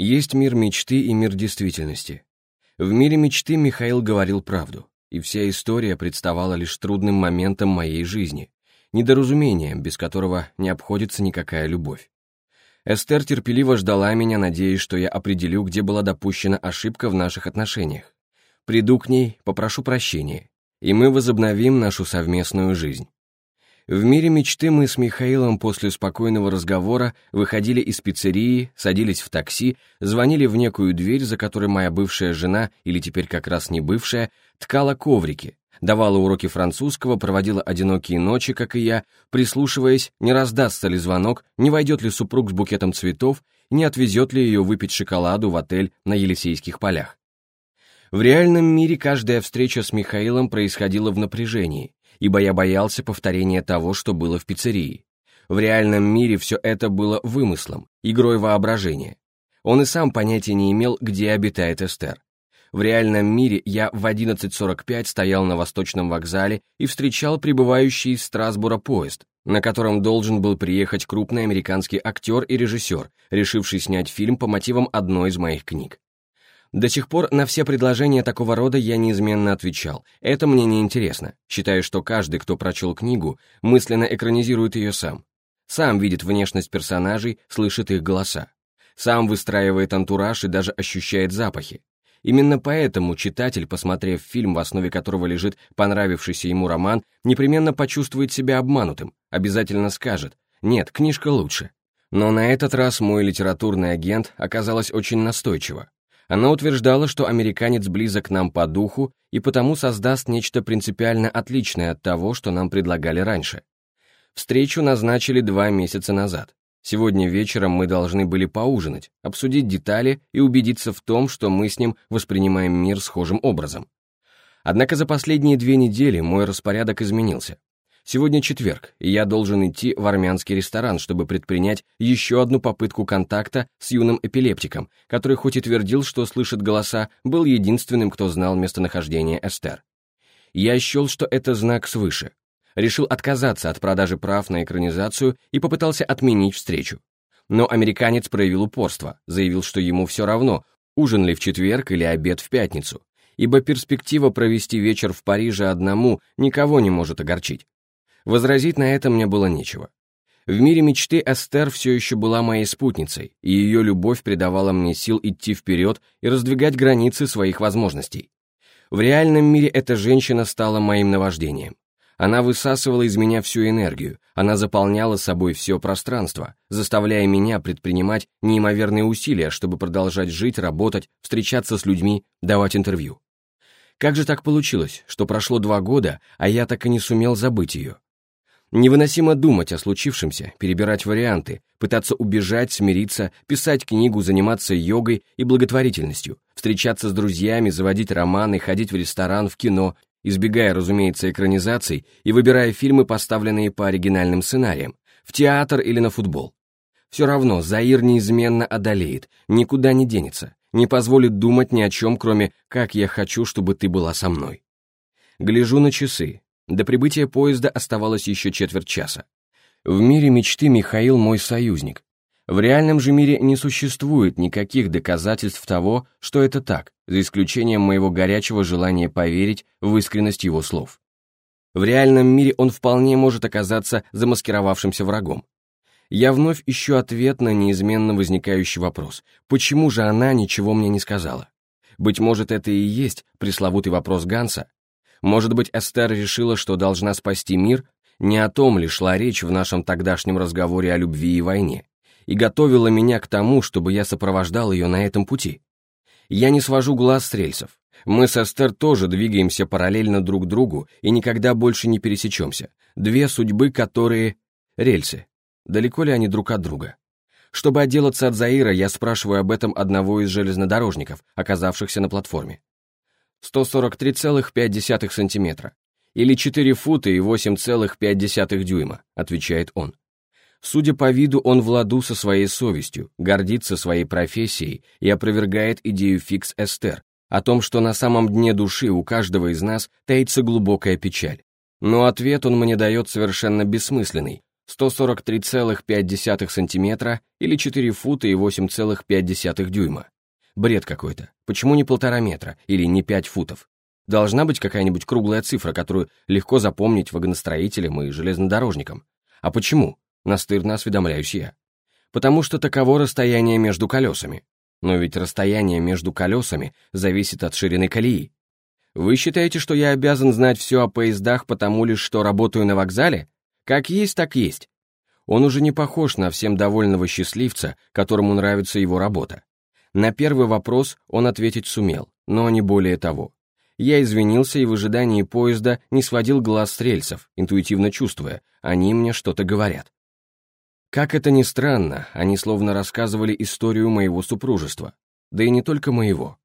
Есть мир мечты и мир действительности. В мире мечты Михаил говорил правду, и вся история представала лишь трудным моментом моей жизни, недоразумением, без которого не обходится никакая любовь. Эстер терпеливо ждала меня, надеясь, что я определю, где была допущена ошибка в наших отношениях. Приду к ней, попрошу прощения, и мы возобновим нашу совместную жизнь. В мире мечты мы с Михаилом после спокойного разговора выходили из пиццерии, садились в такси, звонили в некую дверь, за которой моя бывшая жена, или теперь как раз не бывшая, ткала коврики, давала уроки французского, проводила одинокие ночи, как и я, прислушиваясь, не раздастся ли звонок, не войдет ли супруг с букетом цветов, не отвезет ли ее выпить шоколаду в отель на Елисейских полях. В реальном мире каждая встреча с Михаилом происходила в напряжении, ибо я боялся повторения того, что было в пиццерии. В реальном мире все это было вымыслом, игрой воображения. Он и сам понятия не имел, где обитает Эстер. В реальном мире я в 11.45 стоял на Восточном вокзале и встречал прибывающий из Страсбура поезд, на котором должен был приехать крупный американский актер и режиссер, решивший снять фильм по мотивам одной из моих книг. До сих пор на все предложения такого рода я неизменно отвечал. Это мне не интересно. Считаю, что каждый, кто прочел книгу, мысленно экранизирует ее сам. Сам видит внешность персонажей, слышит их голоса. Сам выстраивает антураж и даже ощущает запахи. Именно поэтому читатель, посмотрев фильм, в основе которого лежит понравившийся ему роман, непременно почувствует себя обманутым, обязательно скажет «нет, книжка лучше». Но на этот раз мой литературный агент оказалась очень настойчива. Она утверждала, что американец близок нам по духу и потому создаст нечто принципиально отличное от того, что нам предлагали раньше. Встречу назначили два месяца назад. Сегодня вечером мы должны были поужинать, обсудить детали и убедиться в том, что мы с ним воспринимаем мир схожим образом. Однако за последние две недели мой распорядок изменился. Сегодня четверг, и я должен идти в армянский ресторан, чтобы предпринять еще одну попытку контакта с юным эпилептиком, который хоть и твердил, что слышит голоса, был единственным, кто знал местонахождение Эстер. Я счел, что это знак свыше. Решил отказаться от продажи прав на экранизацию и попытался отменить встречу. Но американец проявил упорство, заявил, что ему все равно, ужин ли в четверг или обед в пятницу, ибо перспектива провести вечер в Париже одному никого не может огорчить. Возразить на это мне было нечего. В мире мечты Эстер все еще была моей спутницей, и ее любовь придавала мне сил идти вперед и раздвигать границы своих возможностей. В реальном мире эта женщина стала моим наваждением. Она высасывала из меня всю энергию, она заполняла собой все пространство, заставляя меня предпринимать неимоверные усилия, чтобы продолжать жить, работать, встречаться с людьми, давать интервью. Как же так получилось, что прошло два года, а я так и не сумел забыть ее? Невыносимо думать о случившемся, перебирать варианты, пытаться убежать, смириться, писать книгу, заниматься йогой и благотворительностью, встречаться с друзьями, заводить романы, ходить в ресторан, в кино, избегая, разумеется, экранизаций и выбирая фильмы, поставленные по оригинальным сценариям, в театр или на футбол. Все равно Заир неизменно одолеет, никуда не денется, не позволит думать ни о чем, кроме «как я хочу, чтобы ты была со мной». Гляжу на часы, до прибытия поезда оставалось еще четверть часа. В мире мечты Михаил мой союзник. В реальном же мире не существует никаких доказательств того, что это так, за исключением моего горячего желания поверить в искренность его слов. В реальном мире он вполне может оказаться замаскировавшимся врагом. Я вновь ищу ответ на неизменно возникающий вопрос, почему же она ничего мне не сказала? Быть может, это и есть пресловутый вопрос Ганса, может быть, Эстер решила, что должна спасти мир? Не о том ли шла речь в нашем тогдашнем разговоре о любви и войне? И готовила меня к тому, чтобы я сопровождал ее на этом пути? Я не свожу глаз с рельсов. Мы с Эстер тоже двигаемся параллельно друг другу и никогда больше не пересечемся. Две судьбы, которые... Рельсы. Далеко ли они друг от друга? Чтобы отделаться от Заира, я спрашиваю об этом одного из железнодорожников, оказавшихся на платформе. 143,5 сантиметра, или 4 фута и 8,5 дюйма, отвечает он. Судя по виду, он в ладу со своей совестью, гордится своей профессией и опровергает идею фикс Эстер о том, что на самом дне души у каждого из нас таится глубокая печаль. Но ответ он мне дает совершенно бессмысленный. 143,5 сантиметра или 4 фута и 8,5 дюйма. Бред какой-то. Почему не полтора метра или не 5 футов? Должна быть какая-нибудь круглая цифра, которую легко запомнить вагоностроителям и железнодорожникам. А почему? Настырно осведомляюсь я. Потому что таково расстояние между колесами. Но ведь расстояние между колесами зависит от ширины колеи. Вы считаете, что я обязан знать все о поездах потому лишь, что работаю на вокзале? Как есть, так есть. Он уже не похож на всем довольного счастливца, которому нравится его работа. На первый вопрос он ответить сумел, но не более того. Я извинился и в ожидании поезда не сводил глаз с рельсов, интуитивно чувствуя, они мне что-то говорят. Как это ни странно, они словно рассказывали историю моего супружества. Да и не только моего.